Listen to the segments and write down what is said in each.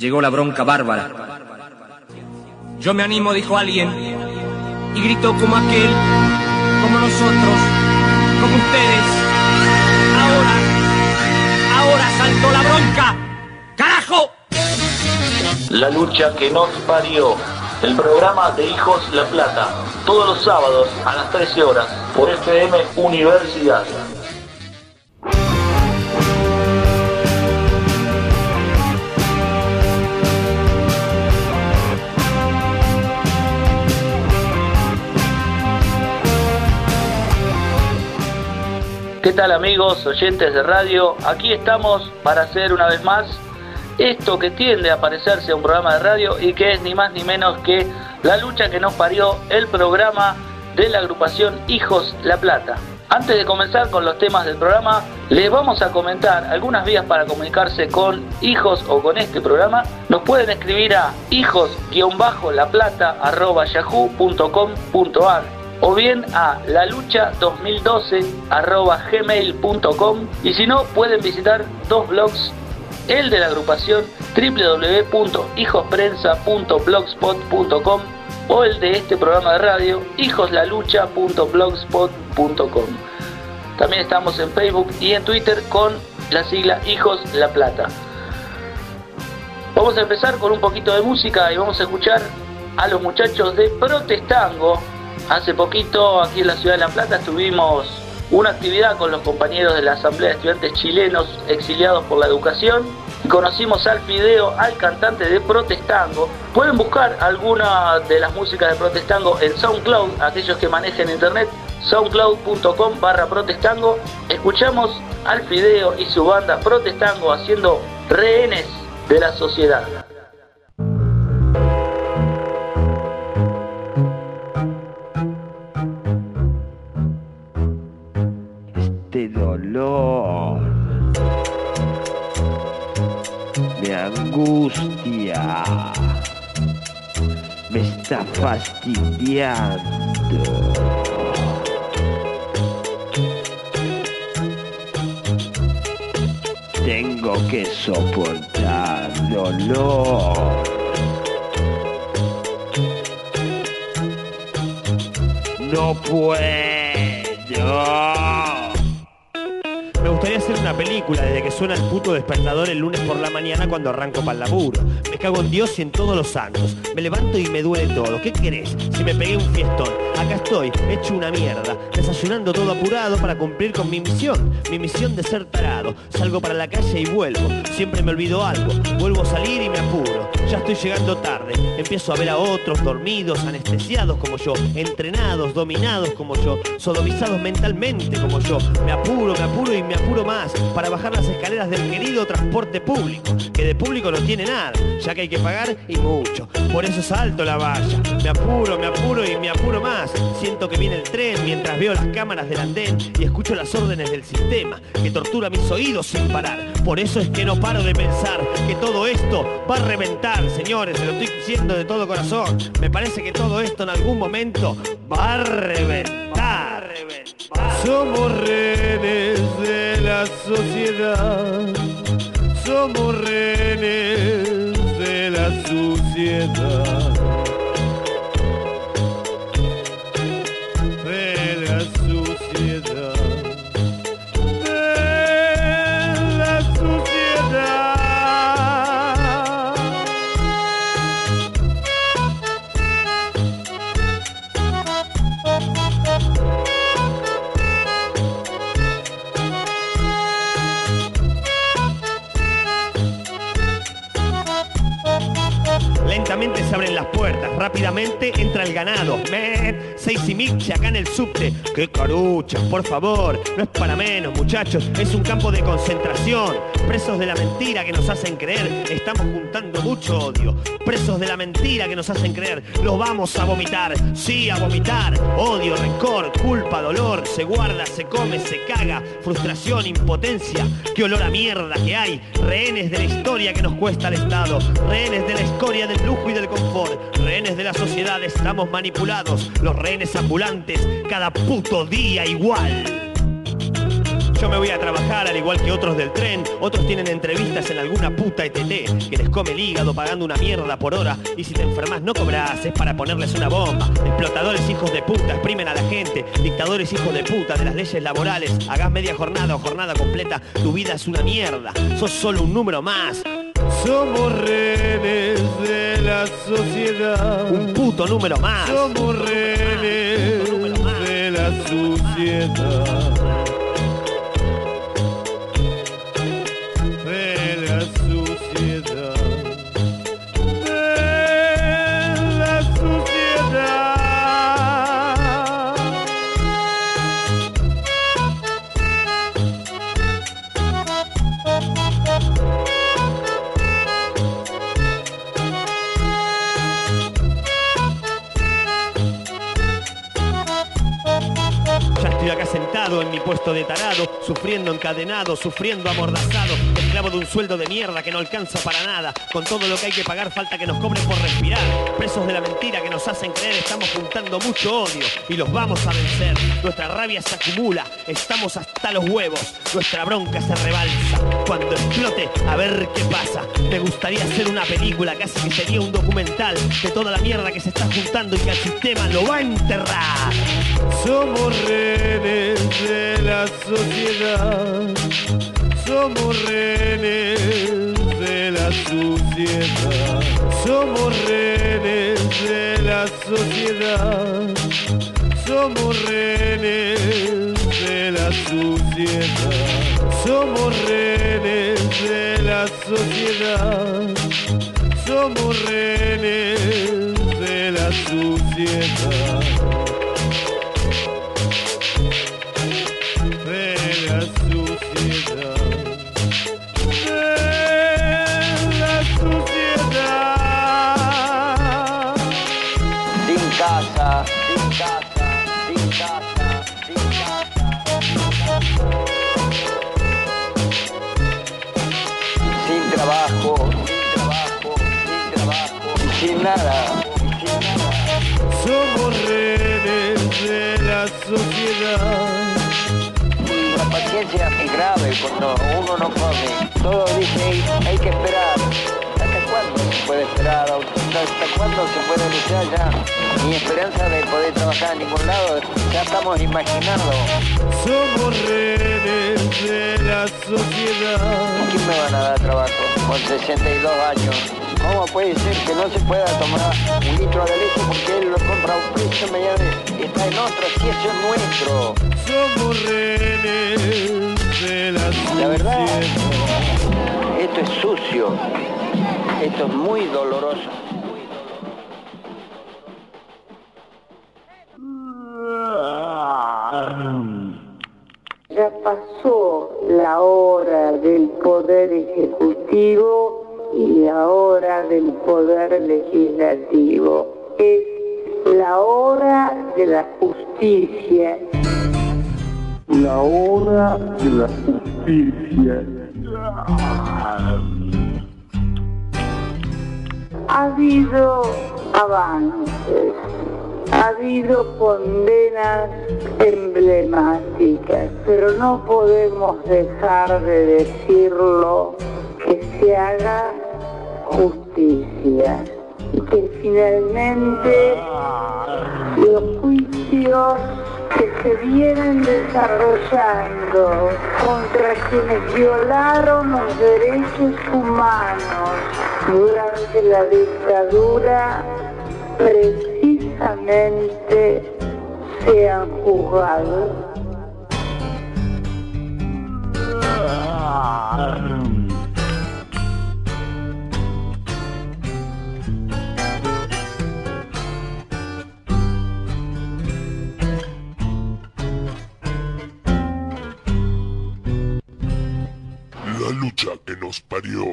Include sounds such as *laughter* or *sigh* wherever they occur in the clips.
Llegó la bronca bárbara. Yo me animo, dijo alguien, y gritó como aquel, como nosotros, como ustedes. Ahora, ahora saltó la bronca. ¡Carajo! La lucha que nos parió. El programa de Hijos La Plata. Todos los sábados a las 13 horas por FM Universidad. ¿Qué tal amigos, oyentes de radio? Aquí estamos para hacer una vez más esto que tiende a parecerse a un programa de radio y que es ni más ni menos que la lucha que nos parió el programa de la agrupación Hijos La Plata. Antes de comenzar con los temas del programa, les vamos a comentar algunas vías para comunicarse con hijos o con este programa. Nos pueden escribir a hijos-laplata.yahoo.com.ar o bien a lalucha2012 y si no pueden visitar dos blogs el de la agrupación www.hijosprensa.blogspot.com o el de este programa de radio hijoslalucha.blogspot.com también estamos en Facebook y en Twitter con la sigla Hijos La Plata. Vamos a empezar con un poquito de música y vamos a escuchar a los muchachos de Protestango Hace poquito aquí en la ciudad de La Plata tuvimos una actividad con los compañeros de la Asamblea de Estudiantes Chilenos exiliados por la educación y conocimos al video, al cantante de Protestango. Pueden buscar alguna de las músicas de Protestango en SoundCloud, aquellos que manejen internet, soundcloud.com barra Protestango. Escuchamos al Fideo y su banda Protestango haciendo rehenes de la sociedad. Me angustia, me está fastidiando. Tengo que soportar dolor. No puedo gustaría hacer una película desde que suena el puto despertador el lunes por la mañana cuando arranco para el laburo. Cago en Dios y en todos los santos. Me levanto y me duele todo. ¿Qué querés? Si me pegué un fiestón. Acá estoy, hecho una mierda. Desayunando todo apurado para cumplir con mi misión. Mi misión de ser tarado. Salgo para la calle y vuelvo. Siempre me olvido algo. Vuelvo a salir y me apuro. Ya estoy llegando tarde. Empiezo a ver a otros dormidos, anestesiados como yo. Entrenados, dominados como yo. Sodomizados mentalmente como yo. Me apuro, me apuro y me apuro más para bajar las escaleras del querido transporte público, que de público no tiene nada, que hay que pagar y mucho. Por eso salto la valla. Me apuro, me apuro y me apuro más. Siento que viene el tren mientras veo las cámaras del andén y escucho las órdenes del sistema, que tortura mis oídos sin parar. Por eso es que no paro de pensar que todo esto va a reventar, señores, se lo estoy diciendo de todo corazón. Me parece que todo esto en algún momento va a reventar. Somos rehenes de la sociedad, somos rehenes de rápidamente entra el ganado. Seis y Miche acá en el subte. ¡Qué carucha, por favor! No es para menos, muchachos, es un campo de concentración. Presos de la mentira que nos hacen creer, estamos juntando mucho odio. Presos de la mentira que nos hacen creer, los vamos a vomitar. Sí, a vomitar. Odio, rencor, culpa, dolor. Se guarda, se come, se caga. Frustración, impotencia. Qué olor a mierda que hay. Rehenes de la historia que nos cuesta el Estado. Rehenes de la escoria del lujo y del Rehenes de la sociedad, estamos manipulados. Los ambulantes, cada puto día igual. Yo me voy a trabajar al igual que otros del tren. Otros tienen entrevistas en alguna puta ETT que les come el hígado pagando una mierda por hora. Y si te enfermas no cobras, es para ponerles una bomba. Explotadores hijos de puta, exprimen a la gente. Dictadores hijos de puta de las leyes laborales. Hagas media jornada o jornada completa, tu vida es una mierda. Sos solo un número más. Somos rehenes de la sociedad. Un puto número más. Somos rehenes de la sociedad. En mi puesto de tarado, sufriendo encadenado, sufriendo amordazado, esclavo de un sueldo de mierda que no alcanza para nada. Con todo lo que hay que pagar falta que nos cobren por respirar. Presos de la mentira que nos hacen creer estamos juntando mucho odio y los vamos a vencer. Nuestra rabia se acumula, estamos hasta los huevos, nuestra bronca se rebalsa. Cuando explote, a ver qué pasa. Me gustaría hacer una película, casi que sería un documental de toda la mierda que se está juntando y que el sistema lo va a enterrar. Somos rehenes de la sociedad. Somos rehenes de la sociedad. Somos rehenes de la sociedad. Somos rehenes de la sociedad. Somos rehenes de la sociedad. Somos rehenes de la sociedad. Cuando uno no come. Todo dice, hay, que esperar. ¿Hasta cuándo se puede esperar? ¿Hasta cuándo se puede luchar ya? Ni esperanza de poder trabajar en ningún lado. Ya estamos imaginando. Somos rehenes de la sociedad. ¿Quién me van a dar trabajo con 62 años? ¿Cómo puede ser que no se pueda tomar un litro de leche porque él lo compra a un precio mediano y está en otro? Si eso es nuestro. Somos rehenes la verdad, esto es sucio. Esto es muy doloroso. Ya pasó la hora del poder ejecutivo y la hora del poder legislativo. Es la hora de la justicia. La hora de la justicia. Ha habido avances, ha habido condenas emblemáticas, pero no podemos dejar de decirlo que se haga justicia y que finalmente los juicios que se vienen desarrollando contra quienes violaron los derechos humanos durante la dictadura precisamente sean juzgados. Lucha que nos parió.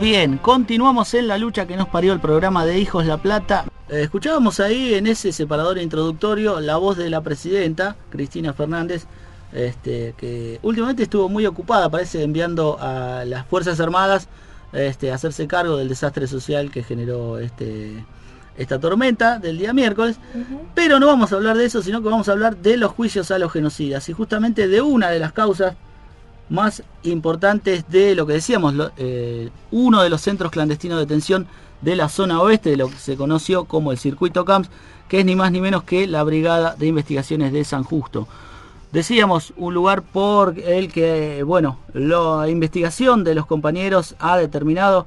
Bien, continuamos en la lucha que nos parió el programa de Hijos La Plata. Eh, escuchábamos ahí en ese separador introductorio la voz de la presidenta, Cristina Fernández, este, que últimamente estuvo muy ocupada, parece, enviando a las Fuerzas Armadas este, a hacerse cargo del desastre social que generó este, esta tormenta del día miércoles. Pero no vamos a hablar de eso, sino que vamos a hablar de los juicios a los genocidas y justamente de una de las causas más importantes de lo que decíamos, lo- eh, uno de los centros clandestinos de detención de la zona oeste, de lo que se conoció como el circuito Camps, que es ni más ni menos que la Brigada de Investigaciones de San Justo. Decíamos, un lugar por el que, bueno, la investigación de los compañeros ha determinado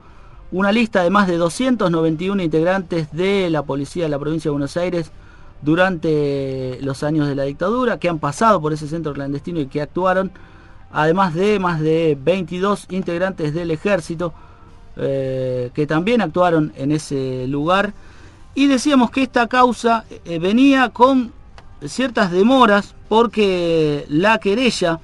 una lista de más de 291 integrantes de la policía de la provincia de Buenos Aires durante los años de la dictadura, que han pasado por ese centro clandestino y que actuaron, además de más de 22 integrantes del ejército, eh, que también actuaron en ese lugar. Y decíamos que esta causa eh, venía con ciertas demoras porque la querella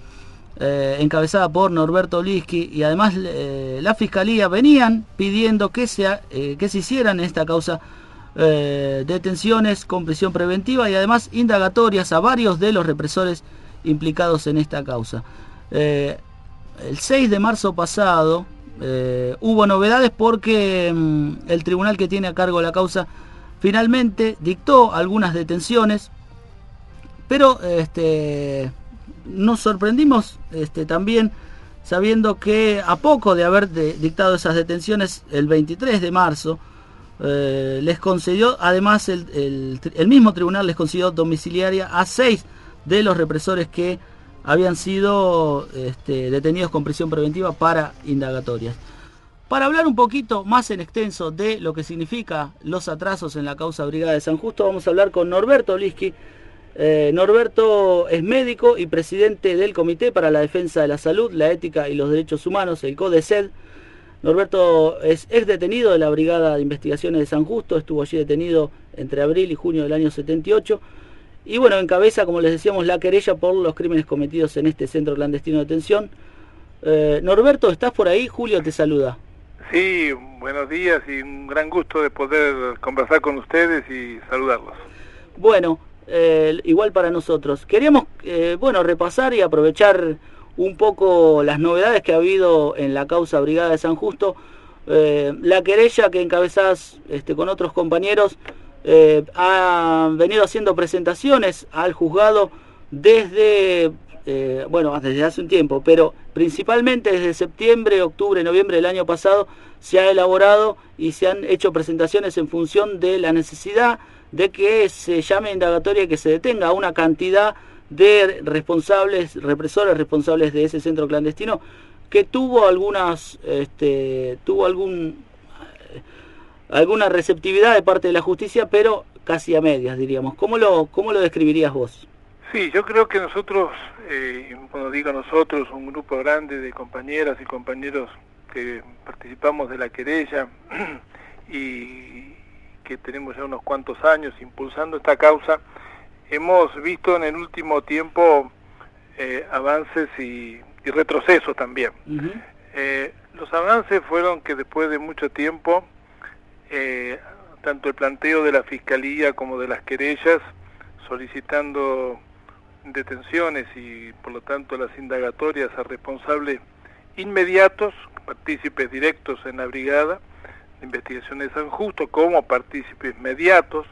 eh, encabezada por Norberto Liski y además eh, la fiscalía venían pidiendo que se, eh, que se hicieran en esta causa detenciones con prisión preventiva y además indagatorias a varios de los represores implicados en esta causa. El 6 de marzo pasado hubo novedades porque mm, el tribunal que tiene a cargo la causa finalmente dictó algunas detenciones, pero este, nos sorprendimos este, también sabiendo que a poco de haber dictado esas detenciones, el 23 de marzo, eh, les concedió, además el, el mismo tribunal les concedió domiciliaria a seis de los represores que habían sido este, detenidos con prisión preventiva para indagatorias. Para hablar un poquito más en extenso de lo que significa los atrasos en la causa Brigada de San Justo, vamos a hablar con Norberto Liski. Eh, Norberto es médico y presidente del Comité para la Defensa de la Salud, la Ética y los Derechos Humanos, el CODECED. Norberto es ex detenido de la Brigada de Investigaciones de San Justo, estuvo allí detenido entre abril y junio del año 78. Y bueno, encabeza, como les decíamos, la querella por los crímenes cometidos en este centro clandestino de detención. Eh, Norberto, ¿estás por ahí? Julio te saluda. Sí, buenos días y un gran gusto de poder conversar con ustedes y saludarlos. Bueno, eh, igual para nosotros. Queríamos, eh, bueno, repasar y aprovechar un poco las novedades que ha habido en la causa Brigada de San Justo. Eh, la querella que encabezás este, con otros compañeros ha venido haciendo presentaciones al juzgado desde, bueno, desde hace un tiempo, pero principalmente desde septiembre, octubre, noviembre del año pasado se ha elaborado y se han hecho presentaciones en función de la necesidad de que se llame indagatoria y que se detenga a una cantidad de responsables, represores responsables de ese centro clandestino que tuvo algunas, este, tuvo algún eh, alguna receptividad de parte de la justicia, pero casi a medias, diríamos. ¿Cómo lo, cómo lo describirías vos? Sí, yo creo que nosotros, eh, cuando digo nosotros, un grupo grande de compañeras y compañeros que participamos de la querella *clears throat* y que tenemos ya unos cuantos años impulsando esta causa, hemos visto en el último tiempo eh, avances y, y retrocesos también. Eh, los avances fueron que después de mucho tiempo, eh, tanto el planteo de la Fiscalía como de las querellas, solicitando detenciones y por lo tanto las indagatorias a responsables inmediatos, partícipes directos en la brigada investigación de San Justo, como partícipes mediatos,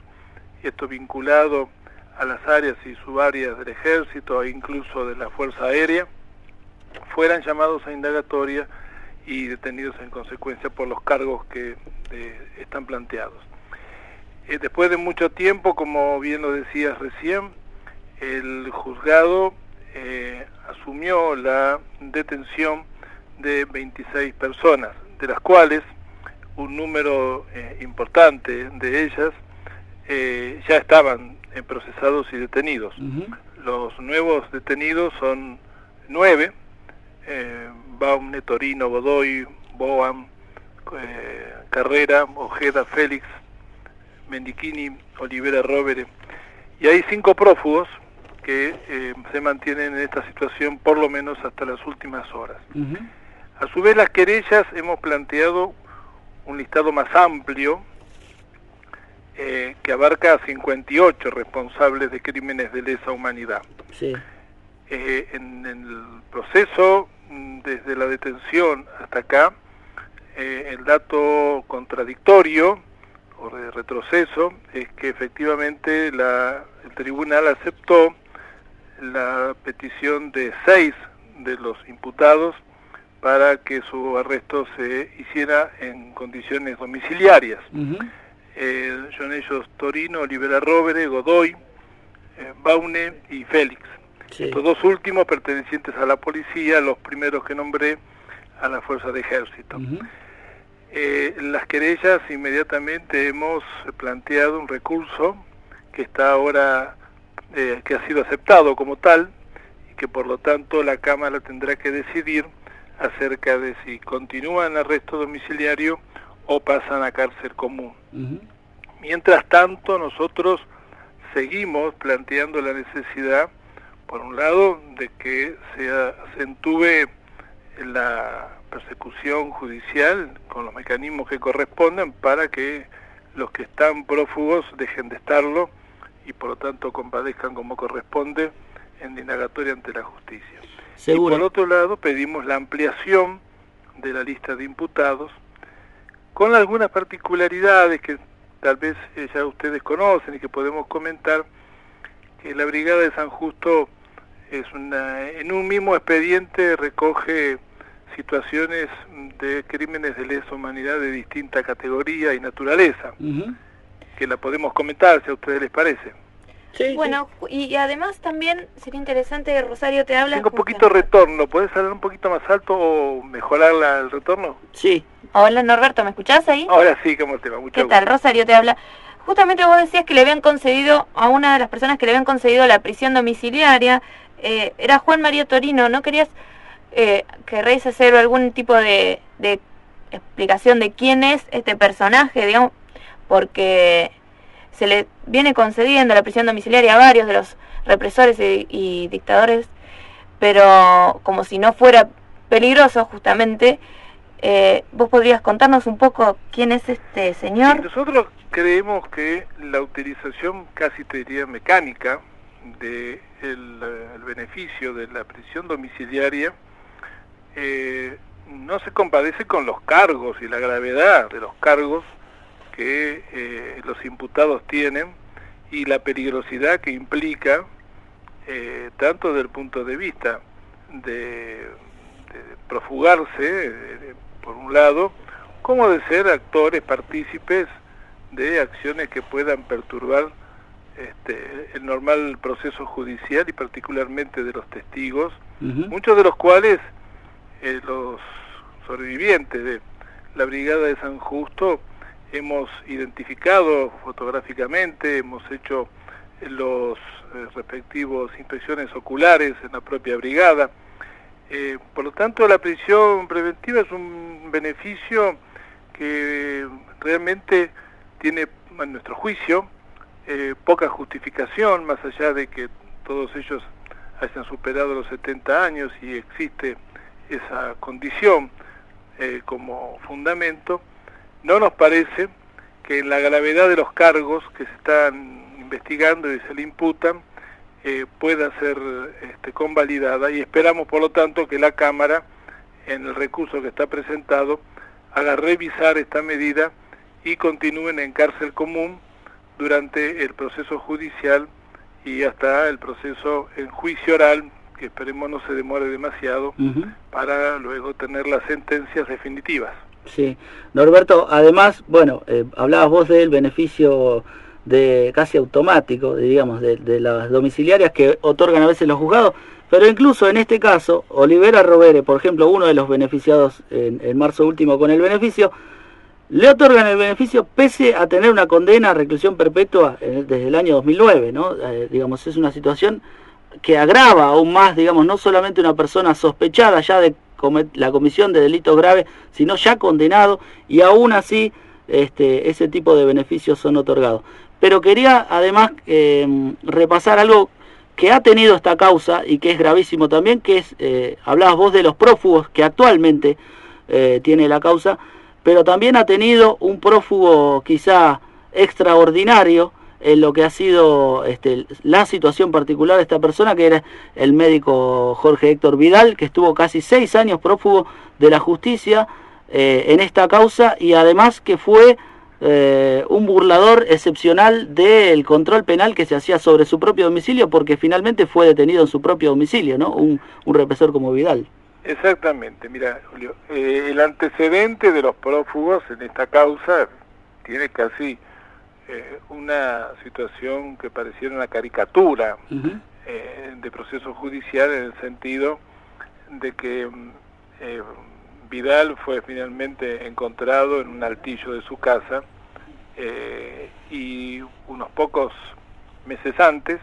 y esto vinculado a las áreas y subáreas del ejército e incluso de la Fuerza Aérea, fueran llamados a indagatoria y detenidos en consecuencia por los cargos que eh, están planteados. Eh, después de mucho tiempo, como bien lo decías recién, el juzgado eh, asumió la detención de 26 personas, de las cuales un número eh, importante de ellas eh, ya estaban eh, procesados y detenidos. Los nuevos detenidos son nueve, eh, Baum, Torino, Godoy, Boam, eh, Carrera, Ojeda, Félix, Mendichini, Olivera, Robert, y hay cinco prófugos que eh, se mantienen en esta situación por lo menos hasta las últimas horas. A su vez las querellas hemos planteado un listado más amplio eh, que abarca a 58 responsables de crímenes de lesa humanidad. Sí. Eh, en, en el proceso, mm, desde la detención hasta acá, eh, el dato contradictorio o de retroceso es que efectivamente la, el tribunal aceptó la petición de seis de los imputados para que su arresto se hiciera en condiciones domiciliarias. Eh, son ellos Torino, Olivera Rovere, Godoy, eh, Baune y Félix. Estos dos últimos pertenecientes a la policía, los primeros que nombré a la fuerza de ejército. Eh, las querellas inmediatamente hemos planteado un recurso que está ahora, eh, que ha sido aceptado como tal y que por lo tanto la Cámara tendrá que decidir acerca de si continúan arresto domiciliario o pasan a cárcel común. Mientras tanto, nosotros seguimos planteando la necesidad, por un lado, de que se acentúe la persecución judicial con los mecanismos que corresponden para que los que están prófugos dejen de estarlo y por lo tanto compadezcan como corresponde en indagatoria ante la justicia. Y por otro lado pedimos la ampliación de la lista de imputados con algunas particularidades que tal vez eh, ya ustedes conocen y que podemos comentar, que la Brigada de San Justo es una, en un mismo expediente recoge situaciones de crímenes de lesa humanidad de distinta categoría y naturaleza, que la podemos comentar si a ustedes les parece. Bueno, y además también sería interesante, Rosario, te habla... Tengo un poquito de retorno, ¿puedes hablar un poquito más alto o mejorar la, el retorno? Sí. Hola Norberto, ¿me escuchás ahí? Ahora sí, ¿cómo te va? Mucho ¿Qué tal? Rosario te habla. Justamente vos decías que le habían concedido, a una de las personas que le habían concedido la prisión domiciliaria, eh, era Juan María Torino, ¿no querías, eh, querréis hacer algún tipo de, de explicación de quién es este personaje, digamos, porque se le viene concediendo la prisión domiciliaria a varios de los represores y, dictadores, pero como si no fuera peligroso justamente, eh, ¿Vos podrías contarnos un poco quién es este señor? Nosotros creemos que la utilización casi te diría mecánica de el, beneficio de la prisión domiciliaria eh, no se compadece con los cargos y la gravedad de los cargos que eh, los imputados tienen y la peligrosidad que implica eh, tanto desde el punto de vista de, de profugarse por un lado, como de ser actores, partícipes de acciones que puedan perturbar este, el normal proceso judicial y particularmente de los testigos, muchos de los cuales eh, los sobrevivientes de la Brigada de San Justo hemos identificado fotográficamente, hemos hecho los eh, respectivos inspecciones oculares en la propia brigada, eh, por lo tanto, la prisión preventiva es un beneficio que realmente tiene, a nuestro juicio, eh, poca justificación, más allá de que todos ellos hayan superado los 70 años y existe esa condición como fundamento, no nos parece que en la gravedad de los cargos que se están investigando y se le imputan, eh, pueda ser este, convalidada y esperamos por lo tanto que la Cámara en el recurso que está presentado haga revisar esta medida y continúen en cárcel común durante el proceso judicial y hasta el proceso en juicio oral que esperemos no se demore demasiado para luego tener las sentencias definitivas. Sí, Norberto, además, bueno, eh, hablabas vos del beneficio de casi automático, digamos, de, las domiciliarias que otorgan a veces los juzgados, pero incluso en este caso, Olivera Rovere, por ejemplo, uno de los beneficiados en, marzo último con el beneficio, le otorgan el beneficio pese a tener una condena a reclusión perpetua desde el año 2009, ¿no? Eh, digamos, es una situación que agrava aún más, digamos, no solamente una persona sospechada ya de la comisión de delitos graves, sino ya condenado, y aún así este, ese tipo de beneficios son otorgados. Pero quería además em, repasar algo que ha tenido esta causa y que es gravísimo también, que es, eh, hablabas vos de los prófugos que actualmente eh, tiene la causa, pero también ha tenido un prófugo quizá extraordinario en lo que ha sido este, la situación particular de esta persona, que era el médico Jorge Héctor Vidal, que estuvo casi seis años prófugo de la justicia eh, en esta causa y además que fue eh, un burlador excepcional del control penal que se hacía sobre su propio domicilio porque finalmente fue detenido en su propio domicilio, ¿no? Un, un represor como Vidal. Exactamente, mira, Julio, eh, el antecedente de los prófugos en esta causa tiene casi eh, una situación que pareciera una caricatura eh, de proceso judicial en el sentido de que mm, eh, Vidal fue finalmente encontrado en un altillo de su casa eh, y unos pocos meses antes,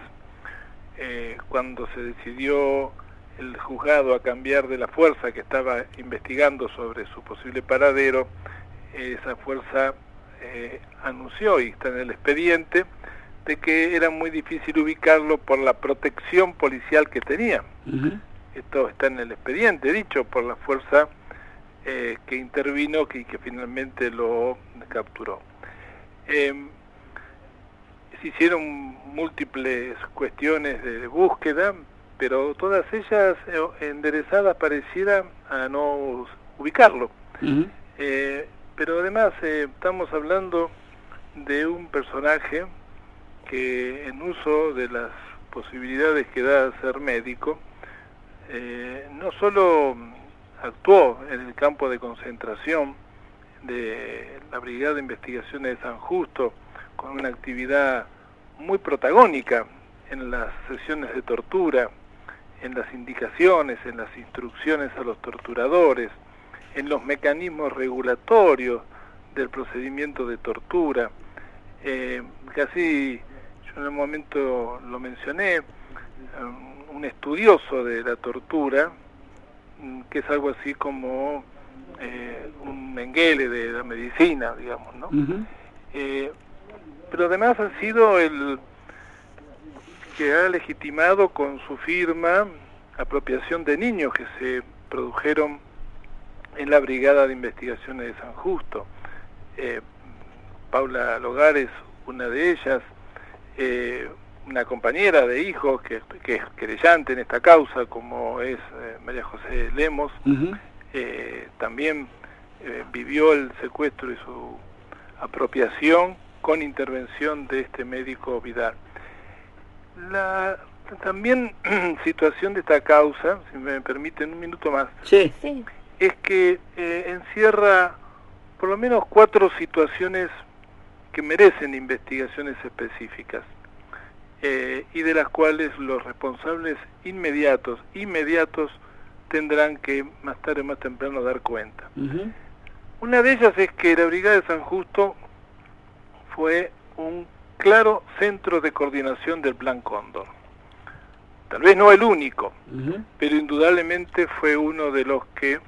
cuando se decidió el juzgado a cambiar de la fuerza que estaba investigando sobre su posible paradero, esa fuerza eh, anunció y está en el expediente de que era muy difícil ubicarlo por la protección policial que tenía. Esto está en el expediente dicho por la fuerza eh, que intervino y que, que, finalmente lo capturó. Eh, se hicieron múltiples cuestiones de búsqueda, pero todas ellas eh, enderezadas pareciera a no ubicarlo. Uh -huh. eh, pero además eh, estamos hablando de un personaje que en uso de las posibilidades que da ser médico, eh, no solo actuó en el campo de concentración de la Brigada de Investigaciones de San Justo, con una actividad muy protagónica en las sesiones de tortura, en las indicaciones, en las instrucciones a los torturadores, en los mecanismos regulatorios del procedimiento de tortura. Eh, casi, yo en un momento lo mencioné, um, un estudioso de la tortura, um, que es algo así como eh, un Mengele de la medicina, digamos, ¿no? Uh -huh. eh, pero además ha sido el que ha legitimado con su firma apropiación de niños que se produjeron en la Brigada de Investigaciones de San Justo. Eh, Paula Logares, una de ellas, eh, una compañera de hijos que, que, es querellante en esta causa, como es eh, María José Lemos, uh -huh. también vivió el secuestro y su apropiación con intervención de este médico Vidal. La también *clears throat* situación de esta causa, si me permiten un minuto más, sí. Sí. Es que eh, encierra por lo menos cuatro situaciones que merecen investigaciones específicas eh, y de las cuales los responsables inmediatos, inmediatos, tendrán que más tarde o más temprano dar cuenta. Uh -huh. Una de ellas es que la Brigada de San Justo fue un claro centro de coordinación del Plan Cóndor. Tal vez no el único, uh -huh. pero indudablemente fue uno de los que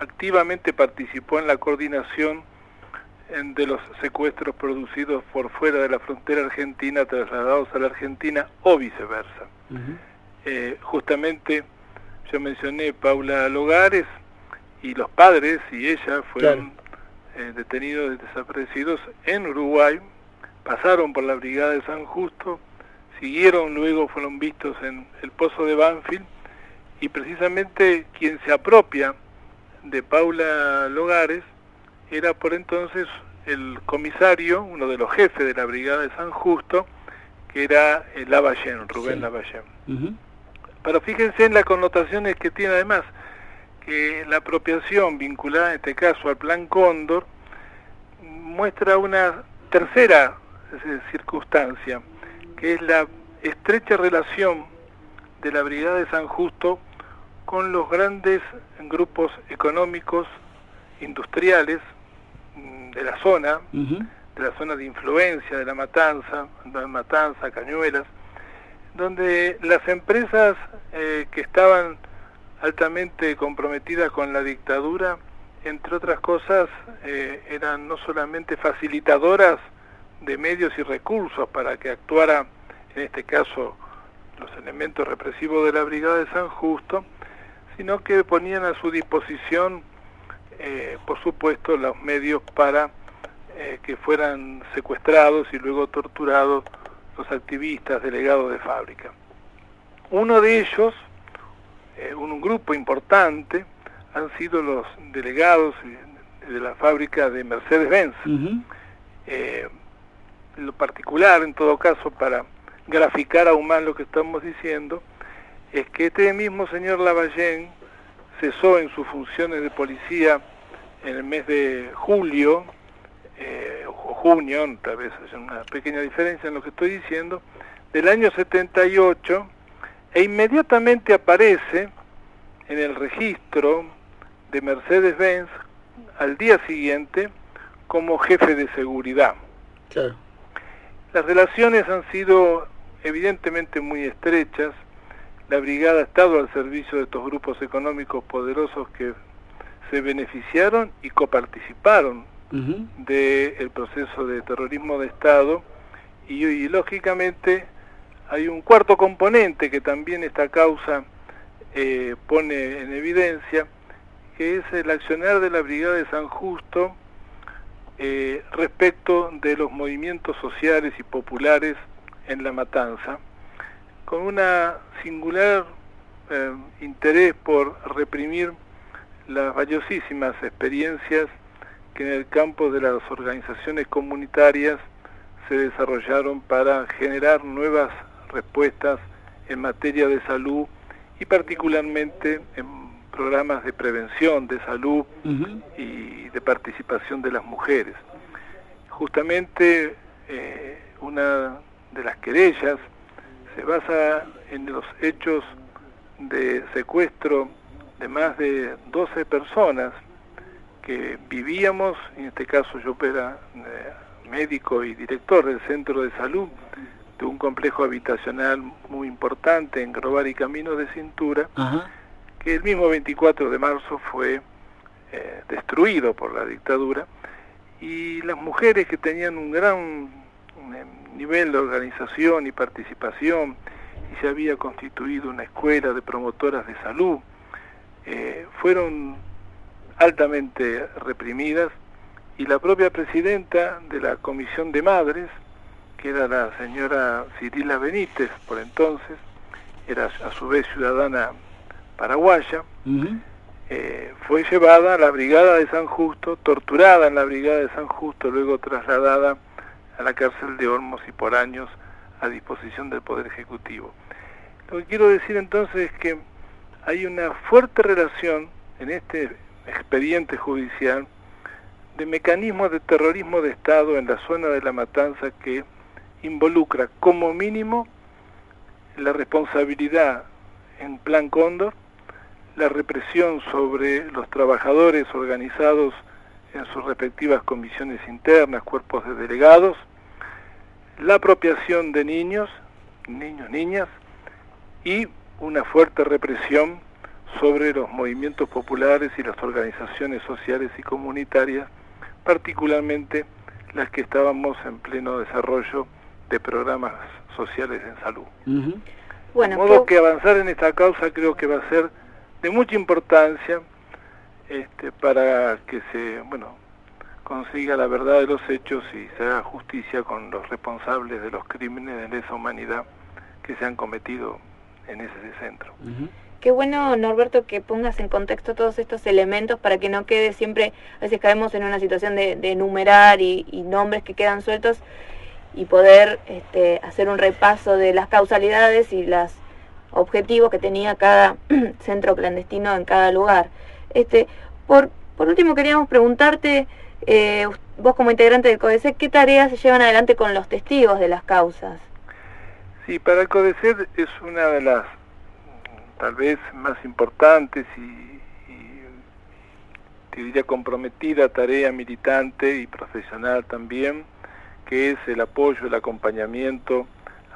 activamente participó en la coordinación de los secuestros producidos por fuera de la frontera argentina trasladados a la Argentina o viceversa. Uh -huh. eh, justamente yo mencioné Paula Logares y los padres y ella fueron claro. eh, detenidos y desaparecidos en Uruguay, pasaron por la Brigada de San Justo, siguieron luego, fueron vistos en el Pozo de Banfield y precisamente quien se apropia de Paula Logares era por entonces el comisario, uno de los jefes de la Brigada de San Justo, que era el Lavallén, Rubén sí. Lavallén. Uh -huh. Pero fíjense en las connotaciones que tiene además, que la apropiación vinculada en este caso al Plan Cóndor muestra una tercera circunstancia, que es la estrecha relación de la Brigada de San Justo con los grandes grupos económicos industriales mm, de la zona, uh -huh. de la zona de influencia de la Matanza, de Matanza, Cañuelas, donde las empresas eh, que estaban altamente comprometidas con la dictadura, entre otras cosas, eh, eran no solamente facilitadoras de medios y recursos para que actuara, en este caso, los elementos represivos de la Brigada de San Justo, sino que ponían a su disposición, eh, por supuesto, los medios para eh, que fueran secuestrados y luego torturados los activistas, delegados de fábrica. Uno de ellos, eh, un, grupo importante, han sido los delegados de la fábrica de Mercedes-Benz. Uh -huh. Lo particular, en todo caso, para graficar aún más lo que estamos diciendo, es que este mismo señor Lavallén cesó en sus funciones de policía en el mes de julio, eh, o junio, tal vez haya una pequeña diferencia en lo que estoy diciendo, del año 78, e inmediatamente aparece en el registro de Mercedes-Benz al día siguiente como jefe de seguridad. Claro. Las relaciones han sido evidentemente muy estrechas. La brigada ha estado al servicio de estos grupos económicos poderosos que se beneficiaron y coparticiparon del proceso de terrorismo de Estado. Y, y, lógicamente hay un cuarto componente que también esta causa eh, pone en evidencia, que es el accionar de la Brigada de San Justo eh, respecto de los movimientos sociales y populares en la matanza, con una singular eh, interés por reprimir las valiosísimas experiencias que en el campo de las organizaciones comunitarias se desarrollaron para generar nuevas respuestas en materia de salud y particularmente en programas de prevención de salud y de participación de las mujeres. Justamente eh, una de las querellas se basa en los hechos de secuestro de más de 12 personas que vivíamos, en este caso yo era eh, médico y director del centro de salud de un complejo habitacional muy importante en Grobar y Caminos de Cintura, que el mismo 24 de marzo fue eh, destruido por la dictadura. Y las mujeres que tenían un gran nivel de organización y participación y se había constituido una escuela de promotoras de salud, eh, fueron altamente reprimidas y la propia presidenta de la Comisión de Madres, que era la señora Cirila Benítez por entonces, era a su vez ciudadana paraguaya, eh, fue llevada a la Brigada de San Justo, torturada en la Brigada de San Justo, luego trasladada a la cárcel de Olmos y por años a disposición del Poder Ejecutivo. Lo que quiero decir entonces es que hay una fuerte relación en este expediente judicial de mecanismos de terrorismo de Estado en la zona de la matanza que involucra como mínimo la responsabilidad en plan Cóndor, la represión sobre los trabajadores organizados en sus respectivas comisiones internas, cuerpos de delegados, la apropiación de niños, niños, niñas, y una fuerte represión sobre los movimientos populares y las organizaciones sociales y comunitarias, particularmente las que estábamos en pleno desarrollo de programas sociales en salud. Bueno, de modo qué- que avanzar en esta causa creo que va a ser de mucha importancia este, para que se, bueno, consiga la verdad de los hechos y se haga justicia con los responsables de los crímenes de lesa humanidad que se han cometido en ese centro. Qué bueno, Norberto, que pongas en contexto todos estos elementos para que no quede siempre, a veces caemos en una situación de, de enumerar y, y nombres que quedan sueltos y poder este, hacer un repaso de las causalidades y los objetivos que tenía cada *clears throat* centro clandestino en cada lugar. Este, por, último, queríamos preguntarte, eh, vos como integrante del CODESEC, ¿qué tareas se llevan adelante con los testigos de las causas? Sí, para el CODECED es una de las tal vez más importantes y, y te diría comprometida tarea militante y profesional también, que es el apoyo, el acompañamiento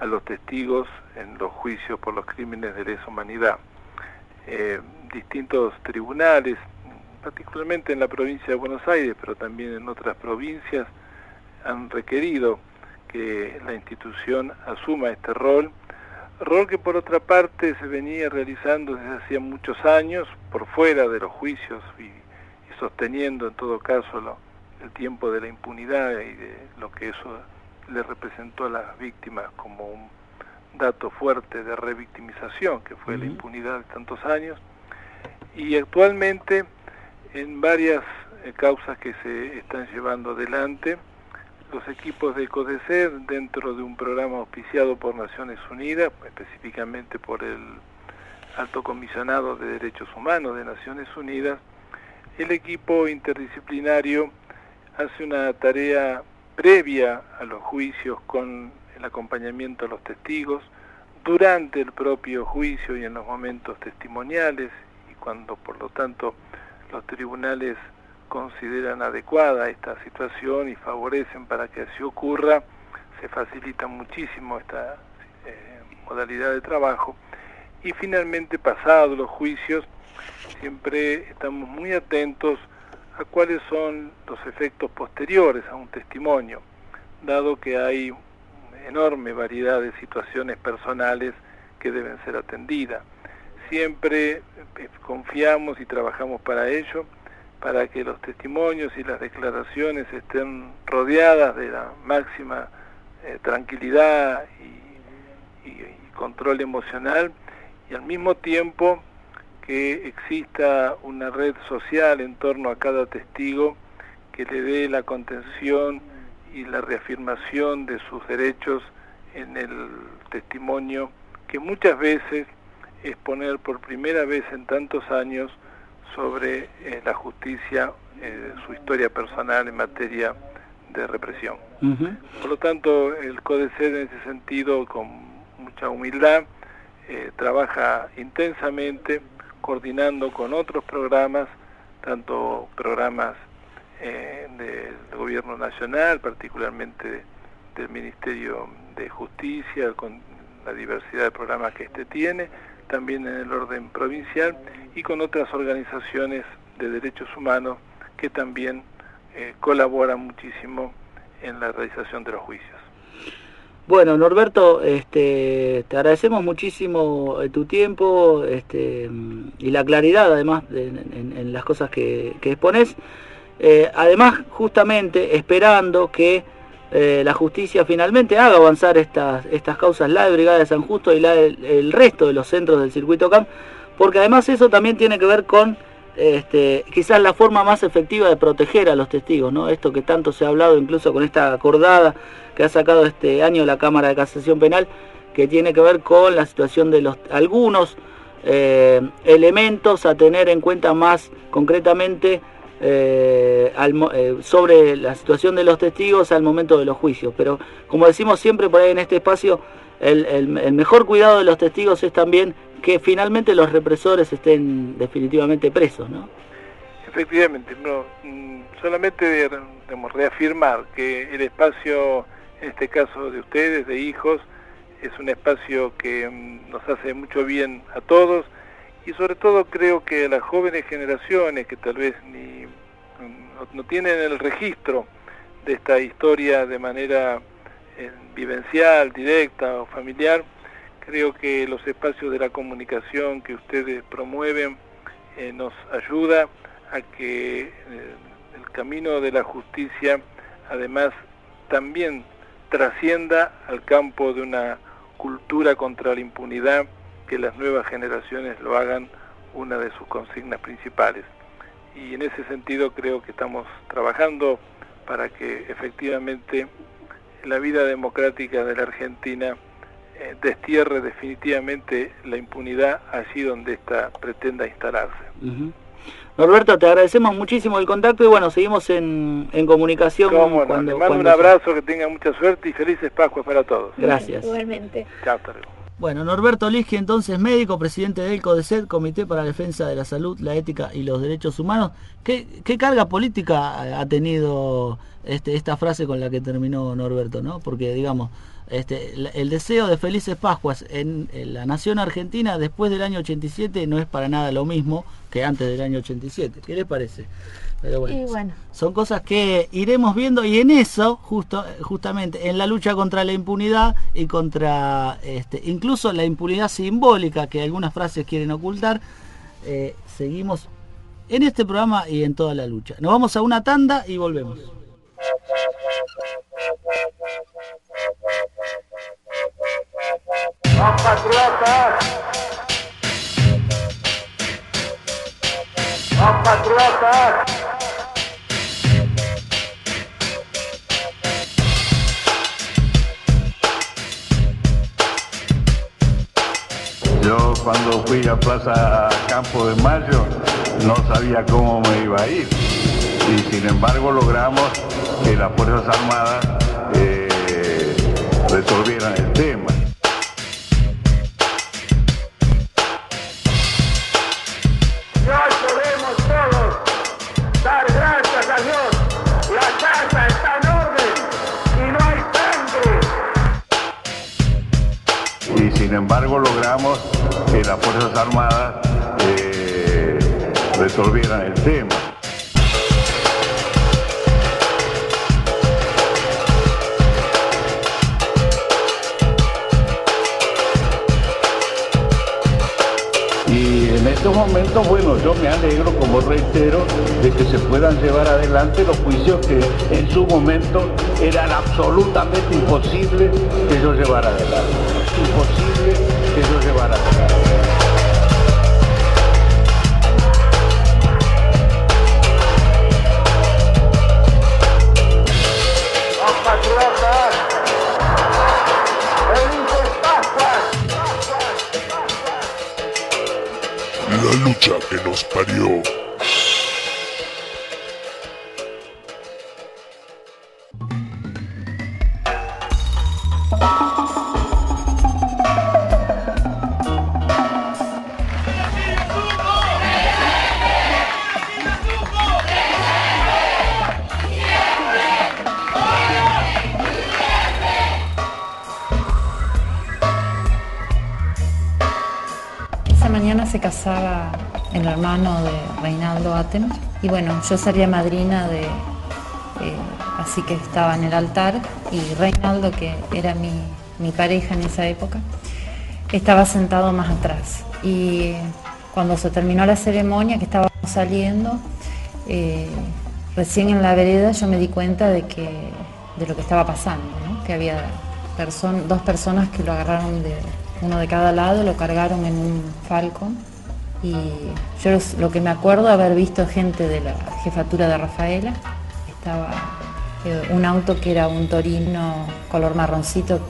a los testigos en los juicios por los crímenes de lesa humanidad. Eh, distintos tribunales, particularmente en la provincia de Buenos Aires, pero también en otras provincias, han requerido que la institución asuma este rol, rol que por otra parte se venía realizando desde hacía muchos años por fuera de los juicios y, sosteniendo en todo caso lo, el tiempo de la impunidad y de lo que eso le representó a las víctimas como un dato fuerte de revictimización que fue la impunidad de tantos años. Y actualmente en varias eh, causas que se están llevando adelante los equipos de CODECER dentro de un programa auspiciado por Naciones Unidas, específicamente por el Alto Comisionado de Derechos Humanos de Naciones Unidas, el equipo interdisciplinario hace una tarea previa a los juicios con el acompañamiento a los testigos, durante el propio juicio y en los momentos testimoniales, y cuando por lo tanto los tribunales consideran adecuada esta situación y favorecen para que así ocurra, se facilita muchísimo esta eh, modalidad de trabajo. Y finalmente, pasados los juicios, siempre estamos muy atentos a cuáles son los efectos posteriores a un testimonio, dado que hay enorme variedad de situaciones personales que deben ser atendidas. Siempre eh, confiamos y trabajamos para ello, para que los testimonios y las declaraciones estén rodeadas de la máxima eh, tranquilidad y, y control emocional y al mismo tiempo que exista una red social en torno a cada testigo que le dé la contención y la reafirmación de sus derechos en el testimonio, que muchas veces es poner por primera vez en tantos años sobre eh, la justicia eh, su historia personal en materia de represión. Por lo tanto, el CODECED en ese sentido, con mucha humildad, eh, trabaja intensamente coordinando con otros programas, tanto programas eh, del gobierno nacional, particularmente del Ministerio de Justicia, con la diversidad de programas que éste tiene, también en el orden provincial y con otras organizaciones de derechos humanos que también eh, colaboran muchísimo en la realización de los juicios. Bueno, Norberto, este, te agradecemos muchísimo eh, tu tiempo este, y la claridad, además, en, las cosas que, expones. Eh, además, justamente esperando que eh, la justicia finalmente haga avanzar estas, estas causas, la de Brigada de San Justo y la el resto de los centros del circuito CAM, porque además eso también tiene que ver con este, quizás la forma más efectiva de proteger a los testigos, ¿no? Esto que tanto se ha hablado incluso con esta acordada que ha sacado este año la Cámara de Casación Penal, que tiene que ver con la situación de los algunos eh, elementos a tener en cuenta más concretamente eh, eh, sobre la situación de los testigos al momento de los juicios. Pero como decimos siempre por ahí en este espacio, el mejor cuidado de los testigos es también que finalmente los represores estén definitivamente presos, ¿no? Efectivamente, no, mm, solamente reafirmar que el espacio, en este caso de ustedes, de hijos, es un espacio que mm, nos hace mucho bien a todos y sobre todo creo que las jóvenes generaciones que tal vez ni no, tienen el registro de esta historia de manera eh, vivencial, directa o familiar, Creo que los espacios de la comunicación que ustedes promueven eh, nos ayuda a que eh, el camino de la justicia además también trascienda al campo de una cultura contra la impunidad, que las nuevas generaciones lo hagan una de sus consignas principales. Y en ese sentido creo que estamos trabajando para que efectivamente la vida democrática de la Argentina eh, destierre definitivamente la impunidad allí donde esta pretenda instalarse. Norberto, te agradecemos muchísimo el contacto y bueno, seguimos en, comunicación. cuando, te mando un abrazo, que tenga mucha suerte y felices Pascuas para todos. Gracias. Igualmente. Chao, Bueno, Norberto Lischi, entonces médico, presidente del CODECET, Comité para la Defensa de la Salud, la Ética y los Derechos Humanos. ¿Qué, carga política ha tenido este, esta frase con la que terminó Norberto? ¿no? Porque, digamos, este, el deseo de felices Pascuas en, la nación argentina después del año 87 no es para nada lo mismo que antes del año 87. ¿Qué les parece? Pero bueno, son cosas que iremos viendo y en eso, justo, justamente, en la lucha contra la impunidad y contra este, incluso la impunidad simbólica que algunas frases quieren ocultar, eh, seguimos en este programa y en toda la lucha. Nos vamos a una tanda y volvemos. ¡Los patriotas! Yo cuando fui a Plaza Campo de Mayo no sabía cómo me iba a ir y sin embargo logramos que las Fuerzas Armadas eh, resolvieran el tema. Embargo logramos que las Fuerzas Armadas eh, resolvieran el tema. Estos momentos, bueno, yo me alegro, como reitero, de que se puedan llevar adelante los juicios que en su momento eran absolutamente imposibles que yo llevara adelante. Imposible que yo llevara adelante. Lucha que nos parió. Mañana se casaba el hermano de Reinaldo Atem y bueno, yo sería madrina de, eh, así que estaba en el altar. Y Reinaldo, que era mi, mi pareja en esa época, estaba sentado más atrás. Y cuando se terminó la ceremonia, que estábamos saliendo, eh, recién en la vereda yo me di cuenta de, que, de lo que estaba pasando, que había dos personas que lo agarraron de uno de cada lado, lo cargaron en un Falcon y yo lo que me acuerdo haber visto gente de la jefatura de Rafaela, estaba eh, un auto que era un Torino color marroncito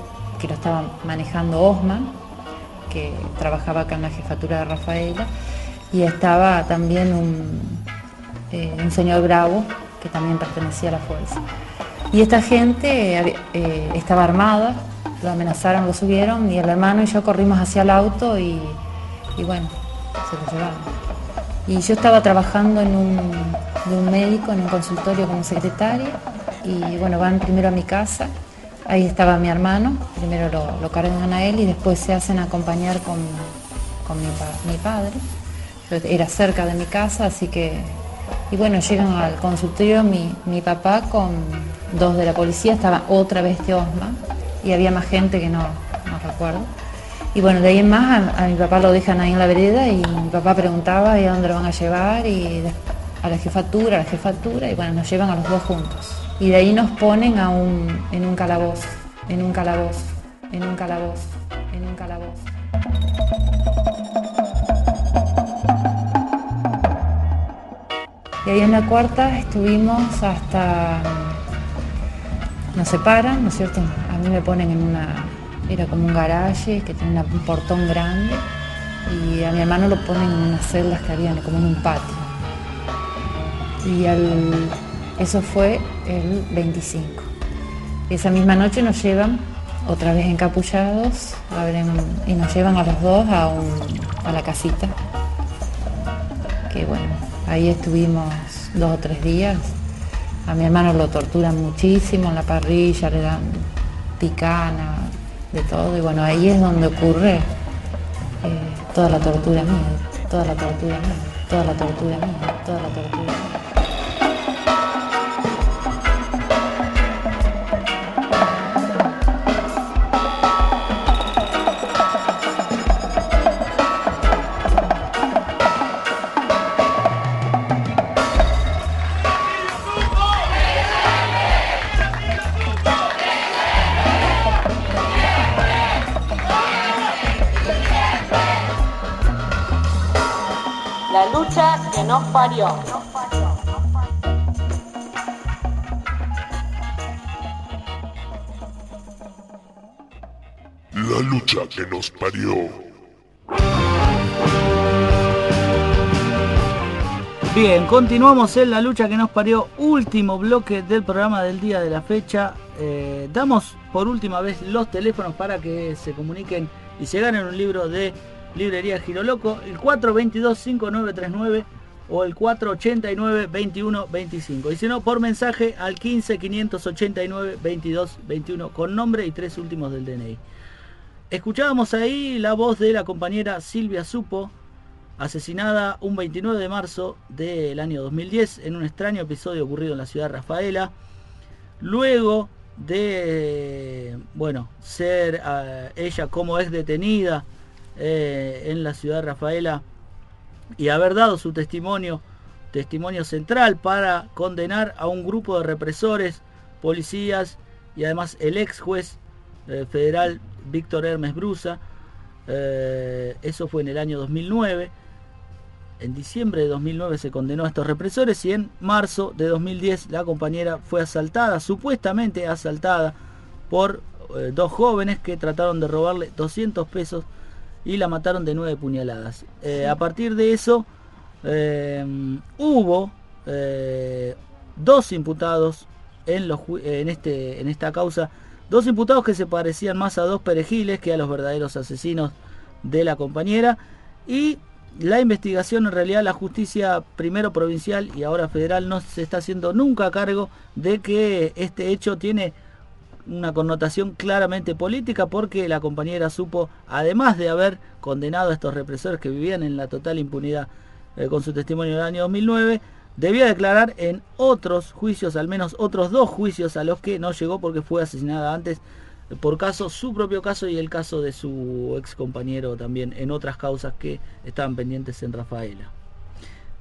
que lo estaba manejando Osman, que trabajaba acá en la jefatura de Rafaela, y estaba también un, eh, un señor Bravo que también pertenecía a la fuerza. Y esta gente eh, estaba armada, lo amenazaron, lo subieron y el hermano y yo corrimos hacia el auto y bueno, se lo llevaron. Y yo estaba trabajando en un, de un médico, en un consultorio como secretaria y bueno, van primero a mi casa, ahí estaba mi hermano, primero lo, lo cargan a él y después se hacen acompañar con, con mi, mi padre. Yo era cerca de mi casa, así que y bueno, llegan al consultorio mi, mi papá con dos de la policía, estaba otra vez este Osma y había más gente que no, no recuerdo. Y bueno, de ahí en más a, mi papá lo dejan ahí en la vereda y mi papá preguntaba ¿y a dónde lo van a llevar? Y a la jefatura, a la jefatura y bueno, nos llevan a los dos juntos. Y de ahí nos ponen a un, en un calabozo, en un calabozo, en un calabozo, en un calabozo. Y ahí en la cuarta estuvimos hasta. Nos separan, ¿no es cierto? A mí me ponen en una. Era como un garaje que tenía un portón grande. Y a mi hermano lo ponen en unas celdas que habían como en un patio. Y eso fue el 25. Esa misma noche nos llevan, otra vez encapullados, y nos llevan a los dos a, a la casita que bueno, ahí estuvimos dos o tres días. A mi hermano lo torturan muchísimo en la parrilla, le dan picana, de todo. Y bueno, ahí es donde ocurre eh, toda la tortura mía, toda la tortura mía, toda la tortura mía, toda la tortura mía. no parió. La lucha que nos parió. Bien, continuamos en la lucha que nos parió. Último bloque del programa del día de la fecha. Eh, damos por última vez los teléfonos para que se comuniquen y se ganen un libro de Librería Giroloco. El 422-5939 o el 489-2125. Y si no, por mensaje al 15-589-2221 con nombre y tres últimos del DNI. Escuchábamos ahí la voz de la compañera Silvia Supo, asesinada un 29 de marzo del año 2010 en un extraño episodio ocurrido en la ciudad de Rafaela. Luego de, bueno, ser uh, ella como es detenida eh, en la ciudad de Rafaela y haber dado su testimonio, testimonio central para condenar a un grupo de represores, policías y además el ex juez eh, federal Víctor Hermes Brusa. Eh, eso fue en el año 2009 en diciembre de 2009 se condenó a estos represores y en marzo de 2010 la compañera fue asaltada, supuestamente asaltada por eh, dos jóvenes que trataron de robarle 200 pesos y la mataron de nueve puñaladas. Eh, a partir de eso eh, hubo dos imputados en, los, en, este, en esta causa, dos imputados que se parecían más a dos perejiles que a los verdaderos asesinos de la compañera. Y la investigación en realidad la justicia primero provincial y ahora federal no se está haciendo nunca a cargo de que este hecho tiene una connotación claramente política porque la compañera supo, además de haber condenado a estos represores que vivían en la total impunidad eh, con su testimonio del año 2009, debía declarar en otros juicios, al menos otros dos juicios a los que no llegó porque fue asesinada antes por caso, su propio caso y el caso de su ex compañero también en otras causas que estaban pendientes en Rafaela.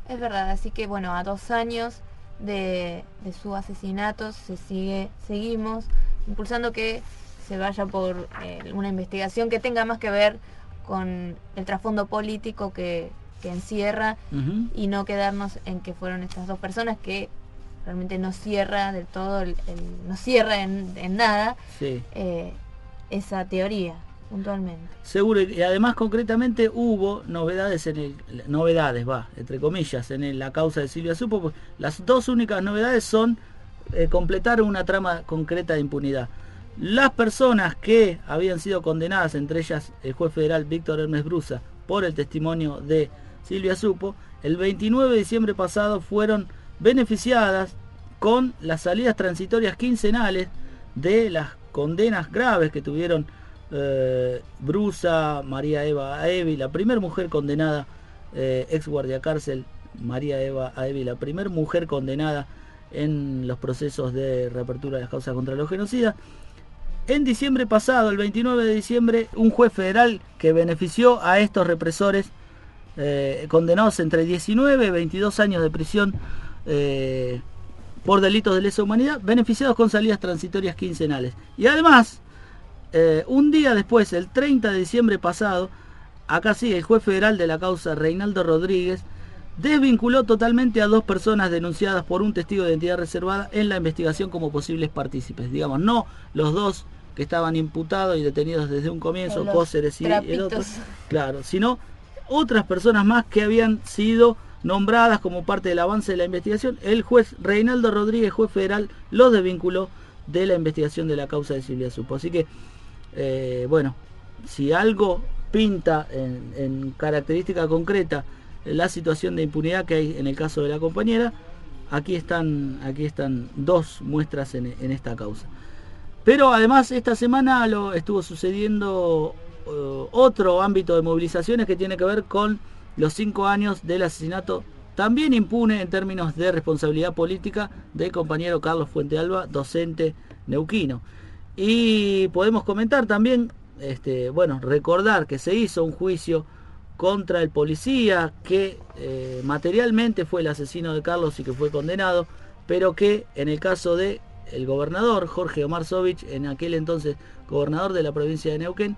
Es verdad, así que bueno, a dos años de, su asesinato se sigue, seguimos impulsando que se vaya por eh, una investigación que tenga más que ver con el trasfondo político que, encierra y no quedarnos en que fueron estas dos personas que realmente no cierra del todo, no cierra en, nada eh, esa teoría puntualmente. Seguro, y además concretamente hubo novedades en el, novedades, va, entre comillas, en la causa de Silvia Supo, pues, las dos únicas novedades son eh, completar una trama concreta de impunidad. Las personas que habían sido condenadas, entre ellas el juez federal Víctor Hermes Brusa, por el testimonio de Silvia Supo, el 29 de diciembre pasado fueron beneficiadas con las salidas transitorias quincenales de las condenas graves que tuvieron eh, Brusa, María Eva Aevi, la primera mujer condenada, eh, ex guardia cárcel, María Eva Aevi, la primera mujer condenada en los procesos de reapertura de las causas contra los genocidas. En diciembre pasado, el 29 de diciembre, un juez federal que benefició a estos represores eh, condenados entre 19 y 22 años de prisión eh, por delitos de lesa humanidad, beneficiados con salidas transitorias quincenales. Y además, eh, un día después, el 30 de diciembre pasado, acá sí, el juez federal de la causa, Reinaldo Rodríguez, desvinculó totalmente a dos personas denunciadas por un testigo de identidad reservada en la investigación como posibles partícipes. Digamos, no los dos que estaban imputados y detenidos desde un comienzo, Cóceres y el otro, claro, sino otras personas más que habían sido nombradas como parte del avance de la investigación, el juez Reinaldo Rodríguez, juez federal, los desvinculó de la investigación de la causa de Silvia Supo. Así que, eh, bueno, si algo pinta en, característica concreta la situación de impunidad que hay en el caso de la compañera, aquí están, aquí están dos muestras en, esta causa. Pero además esta semana lo estuvo sucediendo eh, otro ámbito de movilizaciones que tiene que ver con los cinco años del asesinato también impune en términos de responsabilidad política del compañero Carlos Fuentealba, docente neuquino. Y podemos comentar también, este, bueno, recordar que se hizo un juicio contra el policía que eh, materialmente fue el asesino de Carlos y que fue condenado, pero que en el caso de gobernador Jorge Omar Sovich, en aquel entonces gobernador de la provincia de Neuquén,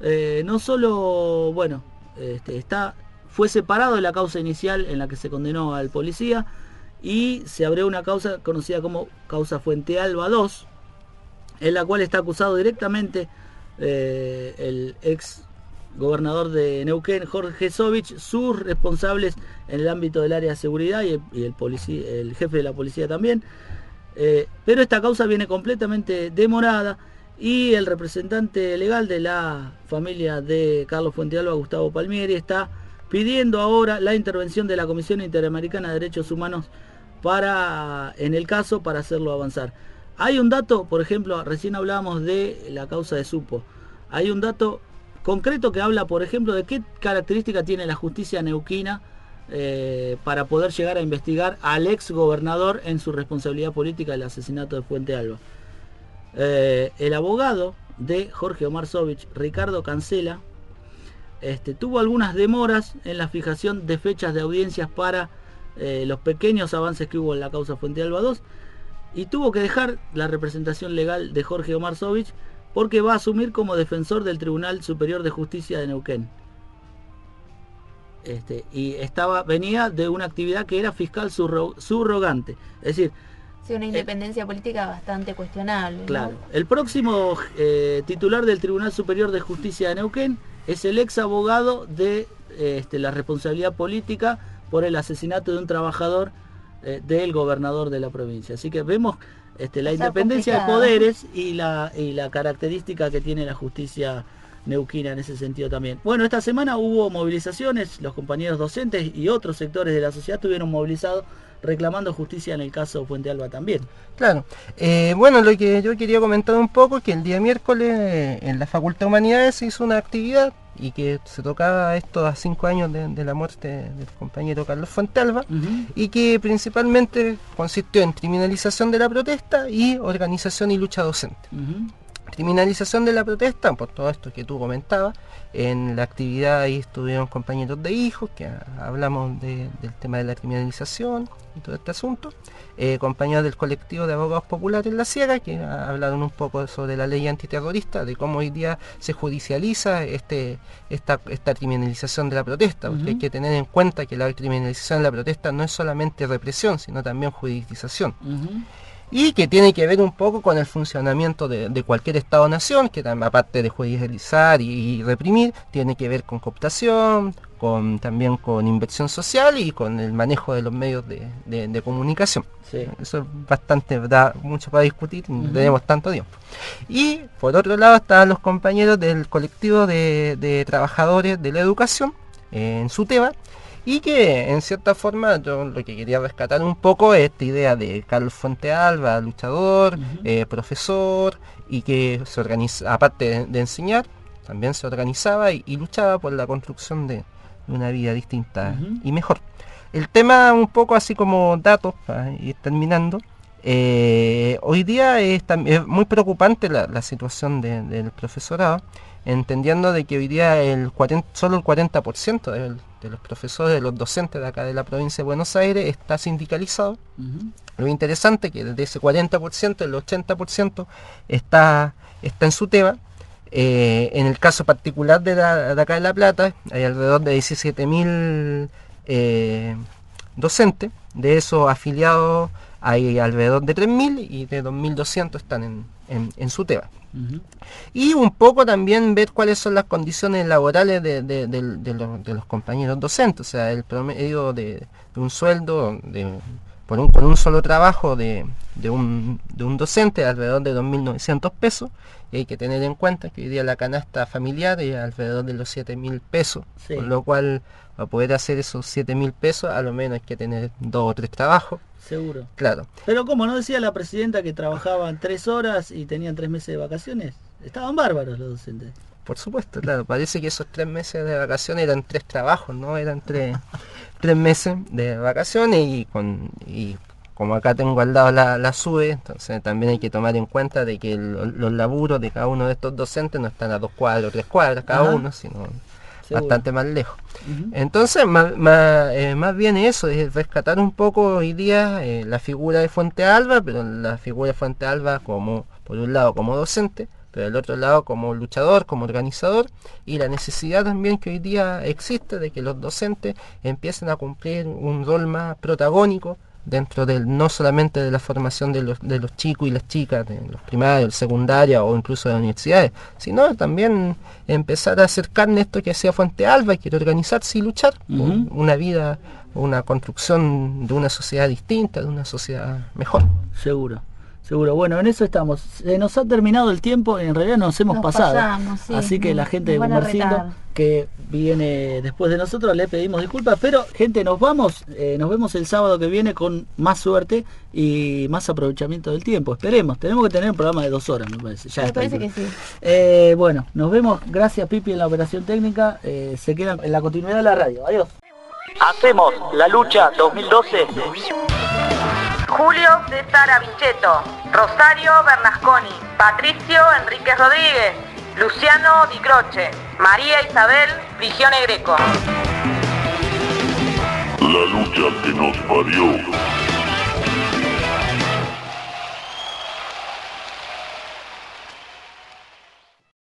eh, no solo, bueno, este, está fue separado de la causa inicial en la que se condenó al policía y se abrió una causa conocida como causa Fuente Alba 2, en la cual está acusado directamente eh, el ex gobernador de Neuquén, Jorge Sovich, sus responsables en el ámbito del área de seguridad y el, policía- el jefe de la policía también. Eh, pero esta causa viene completamente demorada y el representante legal de la familia de Carlos Fuentealba, Gustavo Palmieri, está pidiendo ahora la intervención de la Comisión Interamericana de Derechos Humanos para, en el caso, para hacerlo avanzar. Hay un dato, por ejemplo, recién hablábamos de la causa de Supo. Hay un dato concreto que habla, por ejemplo, de qué característica tiene la justicia neuquina eh, para poder llegar a investigar al ex gobernador en su responsabilidad política del asesinato de Fuente Alba. Eh, el abogado de Jorge Omar Sovich, Ricardo Cancela, este, tuvo algunas demoras en la fijación de fechas de audiencias para eh, los pequeños avances que hubo en la causa Fuente Alba 2 y tuvo que dejar la representación legal de Jorge Omar Sovich porque va a asumir como defensor del Tribunal Superior de Justicia de Neuquén. Este, y estaba venía de una actividad que era fiscal surro- subrogante, es decir, Sí, una independencia política bastante cuestionable. ¿no? Claro. El próximo eh, titular del Tribunal Superior de Justicia de Neuquén es el ex abogado de eh, este, la responsabilidad política por el asesinato de un trabajador eh, del gobernador de la provincia. Así que vemos este, la independencia de poderes y la, y la característica que tiene la justicia neuquina en ese sentido también. Bueno, esta semana hubo movilizaciones, los compañeros docentes y otros sectores de la sociedad estuvieron movilizados reclamando justicia en el caso Puente Alba también. Claro. Eh, bueno, lo que yo quería comentar un poco es que el día miércoles eh, en la Facultad de Humanidades se hizo una actividad y que se tocaba esto a cinco años de, de la muerte del compañero Carlos Fuentealba y que principalmente consistió en criminalización de la protesta y organización y lucha docente. Criminalización de la protesta, por todo esto que tú comentabas, en la actividad ahí estuvieron compañeros de hijos, que hablamos de- del tema de la criminalización y todo este asunto, eh, compañeros del colectivo de abogados populares La Sierra, que hablaron un poco sobre la ley antiterrorista, de cómo hoy día se judicializa este, esta, esta criminalización de la protesta, porque hay que tener en cuenta que la criminalización de la protesta no es solamente represión, sino también judicialización y que tiene que ver un poco con el funcionamiento de, de cualquier Estado-nación, que aparte de judicializar y, y reprimir, tiene que ver con cooptación, con, también con inversión social y con el manejo de los medios de, de- de comunicación. Eso es bastante, da mucho para discutir, no tenemos tanto tiempo. Y por otro lado estaban los compañeros del colectivo de, de trabajadores de la educación eh, en SUTEBA, y que en cierta forma yo lo que quería rescatar un poco es esta idea de Carlos Fuente Alba, luchador, eh, profesor, y que se organiza, aparte de, enseñar, también se organizaba y, y luchaba por la construcción de, una vida distinta y mejor. El tema un poco así como datos, para ir terminando, eh, hoy día es, es muy preocupante la, la situación de- del profesorado, entendiendo de que hoy día el 40, solo el 40% del- de los profesores, de los docentes de acá de la provincia de Buenos Aires está sindicalizado. Lo interesante es que de ese 40%, el 80% está, está en su tema. Eh, en el caso particular de, la- de acá de La Plata, hay alrededor de 17.000 eh, docentes. De esos afiliados hay alrededor de 3.000 y de 2.200 están en, en, en su tema. Y un poco también ver cuáles son las condiciones laborales de, de- de- de los, compañeros docentes, o sea, el promedio de, un sueldo de, por un, con un solo trabajo de, de un, de un docente alrededor de 2.900 pesos. Y hay que tener en cuenta que hoy día la canasta familiar es alrededor de los 7.000 pesos, Sí. con lo cual para poder hacer esos 7.000 pesos a lo menos hay que tener dos o tres trabajos. Seguro. Claro. Pero como no decía la presidenta que trabajaban tres horas y tenían tres meses de vacaciones, estaban bárbaros los docentes. Por supuesto, claro. Parece que esos tres meses de vacaciones eran tres trabajos, ¿no? Eran tres, tres meses de vacaciones y con y como acá tengo al lado la, la SUBE, entonces también hay que tomar en cuenta de que el- los laburos de cada uno de estos docentes no están a dos cuadras o tres cuadras cada Ajá. uno, sino Seguro. bastante más lejos. Entonces, más, más, eh, más bien eso, es rescatar un poco hoy día eh, la figura de Fuente Alba, pero la figura de Fuente Alba como, por un lado, como docente, pero del otro lado como luchador, como organizador, y la necesidad también que hoy día existe de que los docentes empiecen a cumplir un rol más protagónico dentro del no solamente de la formación de los, de los chicos y las chicas, de los primarios, secundaria o incluso de las universidades, sino también empezar a hacer carne esto que hacía Fuente Alba, y quiere organizarse y luchar por una vida, una construcción de una sociedad distinta, de una sociedad mejor. Seguro. Seguro, bueno, en eso estamos. Se nos ha terminado el tiempo, en realidad nos hemos Nos pasado. pasamos, sí, Así que la gente de retar. que viene después de nosotros, le pedimos disculpas. Pero, gente, nos vamos. eh, nos vemos el sábado que viene con más suerte y más aprovechamiento del tiempo. Esperemos. Tenemos que tener un programa de dos horas, me parece. Ya Me está parece ahí. que sí. Eh, bueno, nos vemos. Gracias, Pipi, en la operación técnica. Eh, se quedan en la continuidad de la radio. Adiós. Hacemos la lucha 2012. Julio César Avichetto, Rosario Bernasconi, Patricio Enríquez Rodríguez, Luciano Di Croce, María Isabel Frigione Greco. La lucha que nos parió.